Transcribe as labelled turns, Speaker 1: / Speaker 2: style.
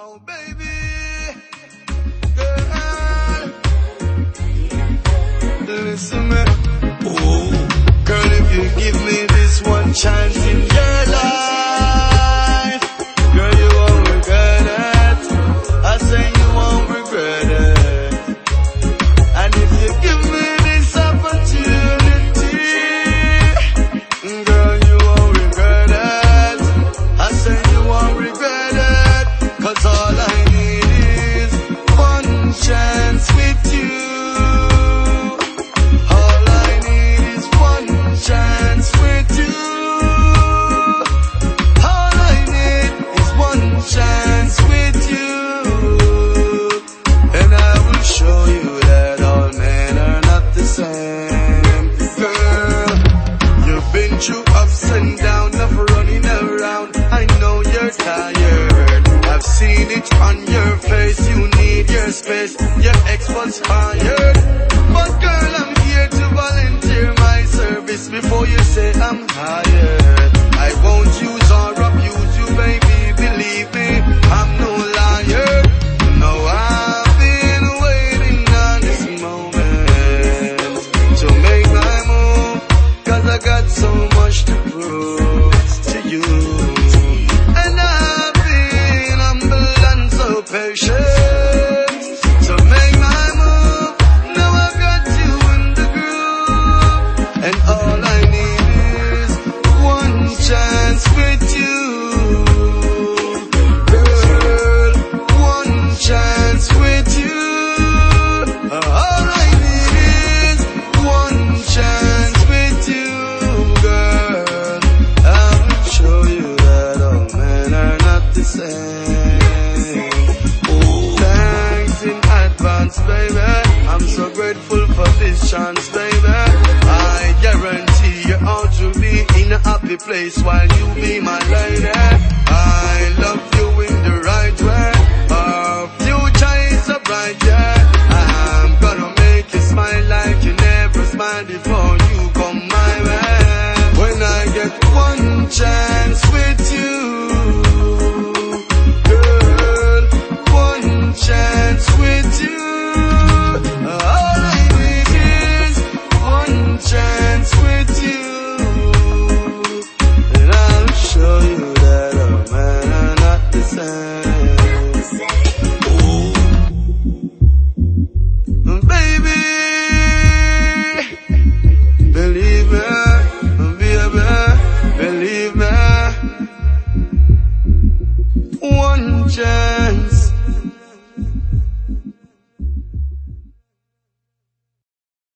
Speaker 1: Oh, baby, girl, listen me. Oh, girl, if you give me ex was fired. But girl, I'm here to volunteer my service before you say I'm hired. I won't use or abuse you, baby, believe me. I'm advance, baby. I'm so grateful for this chance, baby. I guarantee you're out to be in a happy place while you be my lady.